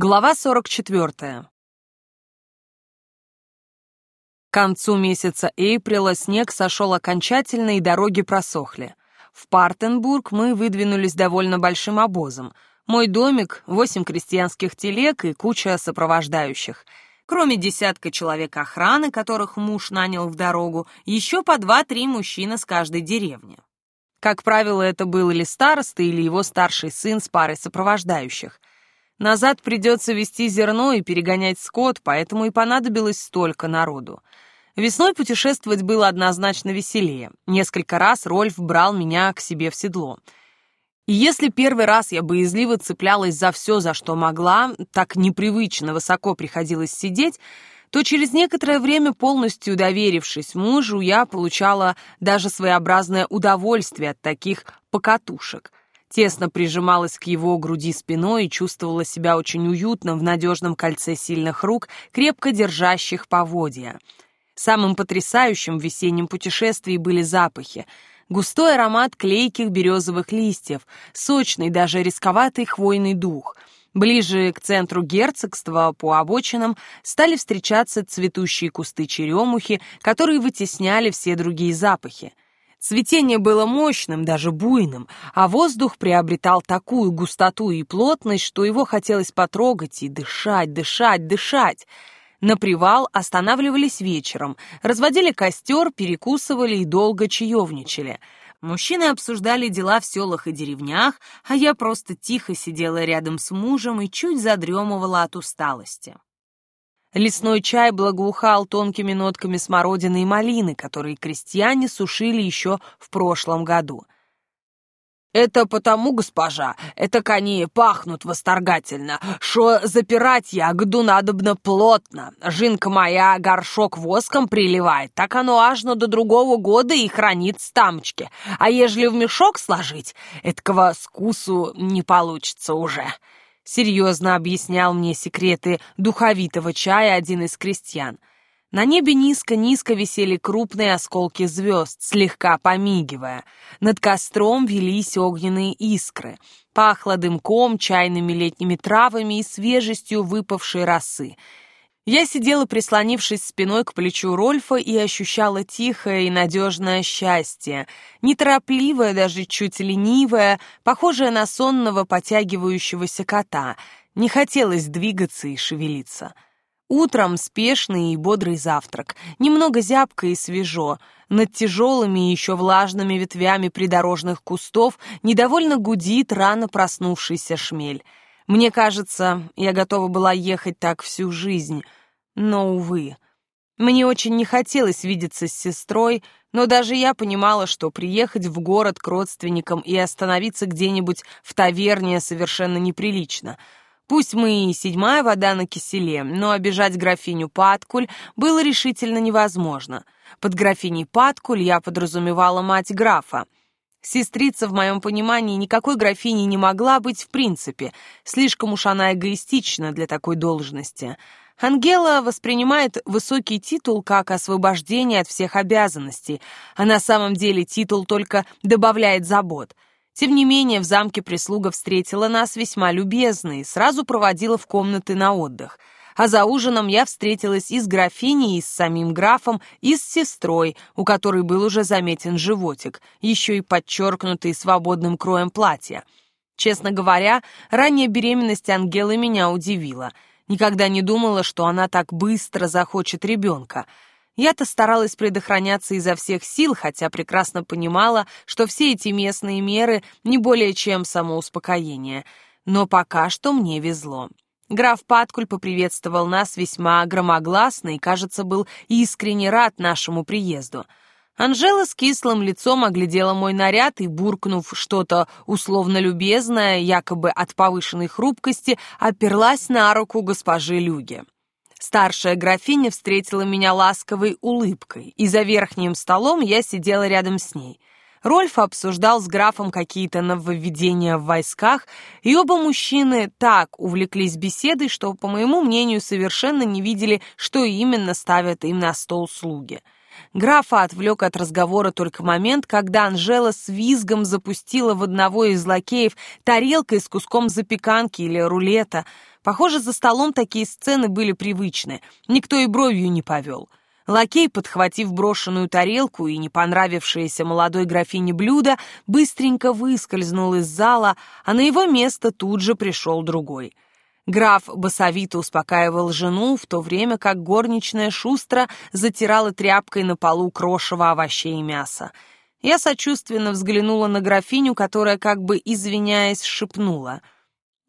Глава 44. К концу месяца Эйприла снег сошел окончательно и дороги просохли. В Партенбург мы выдвинулись довольно большим обозом. Мой домик, восемь крестьянских телег и куча сопровождающих. Кроме десятка человек охраны, которых муж нанял в дорогу, еще по два-три мужчины с каждой деревни. Как правило, это был или староста, или его старший сын с парой сопровождающих. Назад придется вести зерно и перегонять скот, поэтому и понадобилось столько народу. Весной путешествовать было однозначно веселее. Несколько раз Рольф брал меня к себе в седло. И если первый раз я боязливо цеплялась за все, за что могла, так непривычно высоко приходилось сидеть, то через некоторое время, полностью доверившись мужу, я получала даже своеобразное удовольствие от таких покатушек тесно прижималась к его груди спиной и чувствовала себя очень уютно в надежном кольце сильных рук, крепко держащих поводья. Самым потрясающим в весеннем путешествии были запахи. Густой аромат клейких березовых листьев, сочный, даже рисковатый хвойный дух. Ближе к центру герцогства, по обочинам, стали встречаться цветущие кусты черемухи, которые вытесняли все другие запахи. Цветение было мощным, даже буйным, а воздух приобретал такую густоту и плотность, что его хотелось потрогать и дышать, дышать, дышать. На привал останавливались вечером, разводили костер, перекусывали и долго чаевничали. Мужчины обсуждали дела в селах и деревнях, а я просто тихо сидела рядом с мужем и чуть задремывала от усталости. Лесной чай благоухал тонкими нотками смородины и малины, которые крестьяне сушили еще в прошлом году. «Это потому, госпожа, это кони пахнут восторгательно, что запирать ягоду надобно плотно. Жинка моя горшок воском приливает, так оно аж до другого года и хранит стамочки. А ежели в мешок сложить, этого скусу не получится уже» серьезно объяснял мне секреты духовитого чая один из крестьян. На небе низко-низко висели крупные осколки звезд, слегка помигивая. Над костром велись огненные искры. Пахло дымком, чайными летними травами и свежестью выпавшей росы — я сидела, прислонившись спиной к плечу Рольфа, и ощущала тихое и надежное счастье, неторопливое, даже чуть ленивое, похожее на сонного потягивающегося кота. Не хотелось двигаться и шевелиться. Утром спешный и бодрый завтрак, немного зябко и свежо. Над тяжелыми и еще влажными ветвями придорожных кустов недовольно гудит рано проснувшийся шмель. Мне кажется, я готова была ехать так всю жизнь — но, увы, мне очень не хотелось видеться с сестрой, но даже я понимала, что приехать в город к родственникам и остановиться где-нибудь в таверне совершенно неприлично. Пусть мы и седьмая вода на киселе, но обижать графиню Паткуль было решительно невозможно. Под графиней Паткуль я подразумевала мать графа. Сестрица, в моем понимании, никакой графини не могла быть в принципе, слишком уж она эгоистична для такой должности — Ангела воспринимает высокий титул как освобождение от всех обязанностей, а на самом деле титул только добавляет забот. Тем не менее, в замке прислуга встретила нас весьма любезно и сразу проводила в комнаты на отдых. А за ужином я встретилась и с графиней, и с самим графом, и с сестрой, у которой был уже заметен животик, еще и подчеркнутый свободным кроем платья. Честно говоря, ранняя беременность Ангелы меня удивила — Никогда не думала, что она так быстро захочет ребенка. Я-то старалась предохраняться изо всех сил, хотя прекрасно понимала, что все эти местные меры не более чем самоуспокоение. Но пока что мне везло. Граф Паткуль поприветствовал нас весьма громогласно и, кажется, был искренне рад нашему приезду — Анжела с кислым лицом оглядела мой наряд и, буркнув что-то условно любезное, якобы от повышенной хрупкости, оперлась на руку госпожи Люги. Старшая графиня встретила меня ласковой улыбкой, и за верхним столом я сидела рядом с ней. Рольф обсуждал с графом какие-то нововведения в войсках, и оба мужчины так увлеклись беседой, что, по моему мнению, совершенно не видели, что именно ставят им на стол слуги — Графа отвлек от разговора только момент, когда Анжела с визгом запустила в одного из лакеев тарелкой с куском запеканки или рулета. Похоже, за столом такие сцены были привычны, никто и бровью не повел. Лакей, подхватив брошенную тарелку и не понравившееся молодой графине блюдо, быстренько выскользнул из зала, а на его место тут же пришел другой. Граф басовито успокаивал жену, в то время как горничная шустро затирала тряпкой на полу крошево овощей и мяса. Я сочувственно взглянула на графиню, которая, как бы извиняясь, шепнула —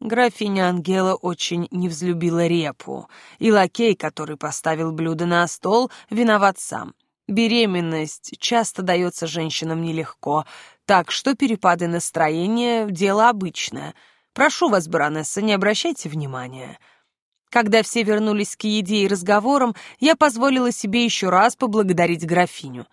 Графиня Ангела очень не взлюбила репу, и лакей, который поставил блюдо на стол, виноват сам. Беременность часто дается женщинам нелегко, так что перепады настроения — дело обычное. Прошу вас, баронесса, не обращайте внимания. Когда все вернулись к еде и разговорам, я позволила себе еще раз поблагодарить графиню.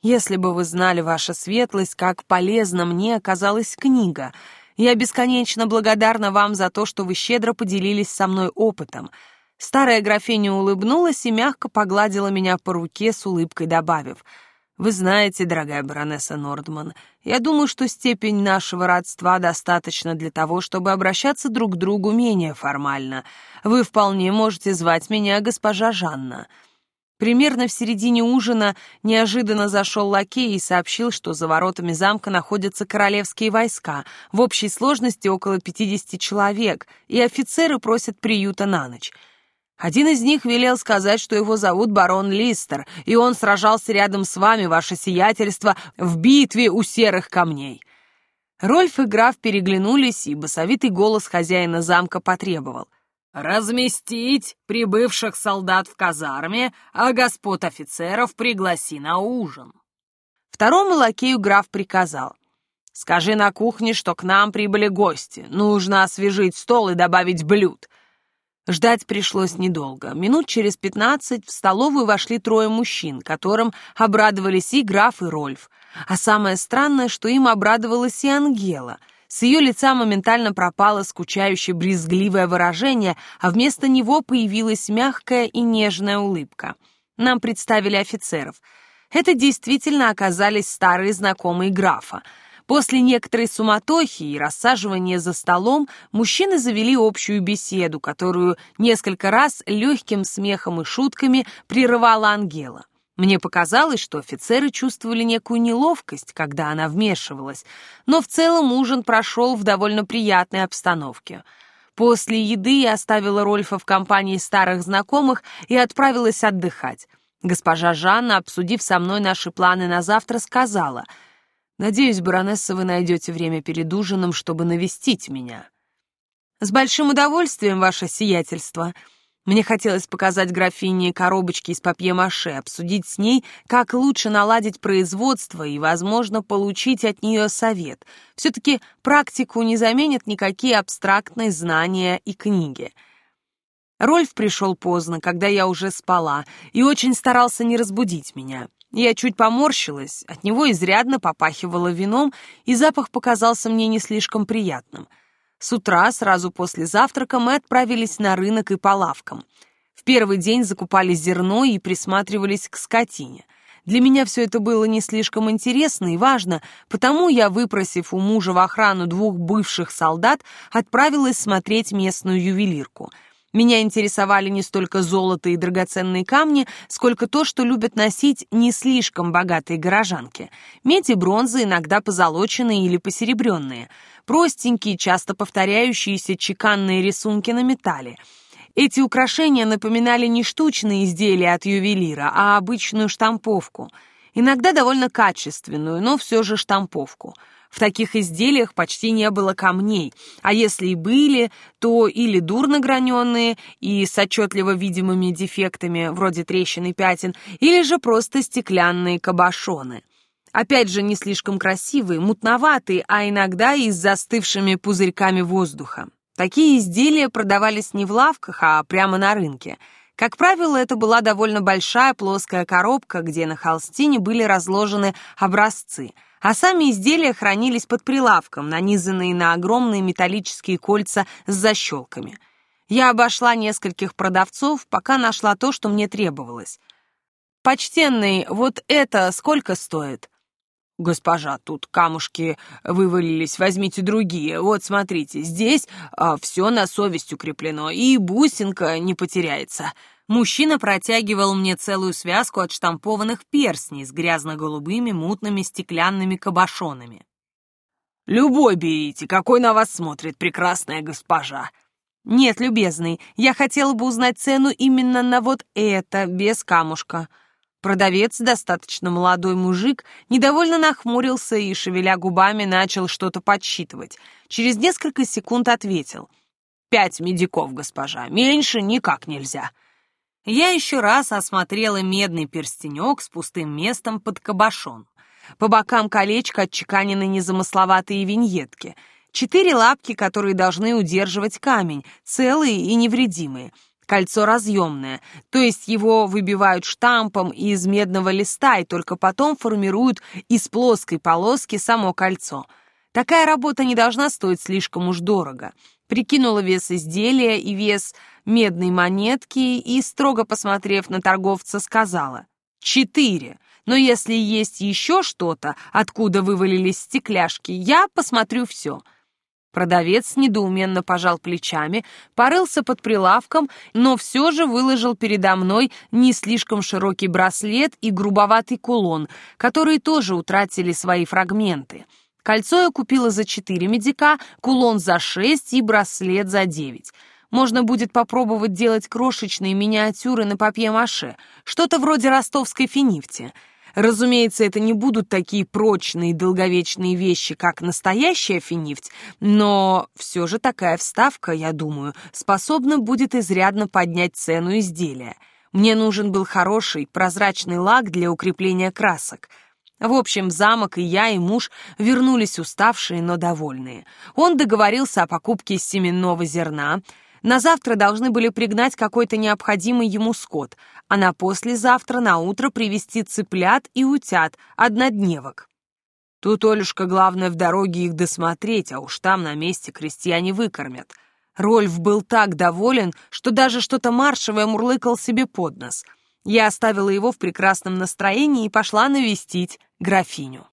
Если бы вы знали, ваша светлость, как полезна мне оказалась книга — я бесконечно благодарна вам за то, что вы щедро поделились со мной опытом. Старая графиня улыбнулась и мягко погладила меня по руке с улыбкой, добавив, «Вы знаете, дорогая баронесса Нордман, я думаю, что степень нашего родства достаточно для того, чтобы обращаться друг к другу менее формально. Вы вполне можете звать меня госпожа Жанна». Примерно в середине ужина неожиданно зашел лакей и сообщил, что за воротами замка находятся королевские войска, в общей сложности около 50 человек, и офицеры просят приюта на ночь. Один из них велел сказать, что его зовут барон Листер, и он сражался рядом с вами, ваше сиятельство, в битве у серых камней. Рольф и граф переглянулись, и басовитый голос хозяина замка потребовал разместить прибывших солдат в казарме, а господ офицеров пригласи на ужин. Второму лакею граф приказал. «Скажи на кухне, что к нам прибыли гости. Нужно освежить стол и добавить блюд». Ждать пришлось недолго. Минут через пятнадцать в столовую вошли трое мужчин, которым обрадовались и граф, и Рольф. А самое странное, что им обрадовалась и Ангела — с ее лица моментально пропало скучающее брезгливое выражение, а вместо него появилась мягкая и нежная улыбка. Нам представили офицеров. Это действительно оказались старые знакомые графа. После некоторой суматохи и рассаживания за столом мужчины завели общую беседу, которую несколько раз легким смехом и шутками прерывала Ангела. Мне показалось, что офицеры чувствовали некую неловкость, когда она вмешивалась, но в целом ужин прошел в довольно приятной обстановке. После еды я оставила Рольфа в компании старых знакомых и отправилась отдыхать. Госпожа Жанна, обсудив со мной наши планы на завтра, сказала, «Надеюсь, баронесса, вы найдете время перед ужином, чтобы навестить меня». «С большим удовольствием, ваше сиятельство», мне хотелось показать графине коробочки из папье-маше, обсудить с ней, как лучше наладить производство и, возможно, получить от нее совет. Все-таки практику не заменят никакие абстрактные знания и книги. Рольф пришел поздно, когда я уже спала, и очень старался не разбудить меня. Я чуть поморщилась, от него изрядно попахивало вином, и запах показался мне не слишком приятным — с утра, сразу после завтрака, мы отправились на рынок и по лавкам. В первый день закупали зерно и присматривались к скотине. Для меня все это было не слишком интересно и важно, потому я, выпросив у мужа в охрану двух бывших солдат, отправилась смотреть местную ювелирку. Меня интересовали не столько золото и драгоценные камни, сколько то, что любят носить не слишком богатые горожанки. Медь и бронза иногда позолоченные или посеребренные – простенькие, часто повторяющиеся чеканные рисунки на металле. Эти украшения напоминали не штучные изделия от ювелира, а обычную штамповку. Иногда довольно качественную, но все же штамповку. В таких изделиях почти не было камней, а если и были, то или дурно граненые и с отчетливо видимыми дефектами, вроде трещин и пятен, или же просто стеклянные кабошоны — Опять же, не слишком красивые, мутноватые, а иногда и с застывшими пузырьками воздуха. Такие изделия продавались не в лавках, а прямо на рынке. Как правило, это была довольно большая плоская коробка, где на холстине были разложены образцы, а сами изделия хранились под прилавком, нанизанные на огромные металлические кольца с защелками. Я обошла нескольких продавцов, пока нашла то, что мне требовалось — «Почтенный, вот это сколько стоит?» «Госпожа, тут камушки вывалились, возьмите другие. Вот, смотрите, здесь а, все на совесть укреплено, и бусинка не потеряется». Мужчина протягивал мне целую связку отштампованных перстней с грязно-голубыми мутными стеклянными кабошонами. «Любой берите, какой на вас смотрит прекрасная госпожа!» «Нет, любезный, я хотела бы узнать цену именно на вот это, без камушка». Продавец, достаточно молодой мужик, недовольно нахмурился и, шевеля губами, начал что-то подсчитывать. Через несколько секунд ответил. «Пять медиков, госпожа, меньше никак нельзя». Я еще раз осмотрела медный перстенек с пустым местом под кабошон. По бокам колечка отчеканены незамысловатые виньетки. Четыре лапки, которые должны удерживать камень, целые и невредимые — Кольцо разъемное, то есть его выбивают штампом из медного листа и только потом формируют из плоской полоски само кольцо. Такая работа не должна стоить слишком уж дорого. Прикинула вес изделия и вес медной монетки и, строго посмотрев на торговца, сказала «Четыре, но если есть еще что-то, откуда вывалились стекляшки, я посмотрю все». Продавец недоуменно пожал плечами, порылся под прилавком, но все же выложил передо мной не слишком широкий браслет и грубоватый кулон, которые тоже утратили свои фрагменты. Кольцо я купила за четыре медика, кулон за шесть и браслет за девять. Можно будет попробовать делать крошечные миниатюры на папье-маше, что-то вроде ростовской финифти — Разумеется, это не будут такие прочные и долговечные вещи, как настоящая финифть, но все же такая вставка, я думаю, способна будет изрядно поднять цену изделия. Мне нужен был хороший прозрачный лак для укрепления красок. В общем, замок и я, и муж вернулись уставшие, но довольные. Он договорился о покупке семенного зерна, на завтра должны были пригнать какой-то необходимый ему скот, а на послезавтра на утро привезти цыплят и утят, однодневок. Тут, Олюшка, главное в дороге их досмотреть, а уж там на месте крестьяне выкормят. Рольф был так доволен, что даже что-то маршевое мурлыкал себе под нос. Я оставила его в прекрасном настроении и пошла навестить графиню.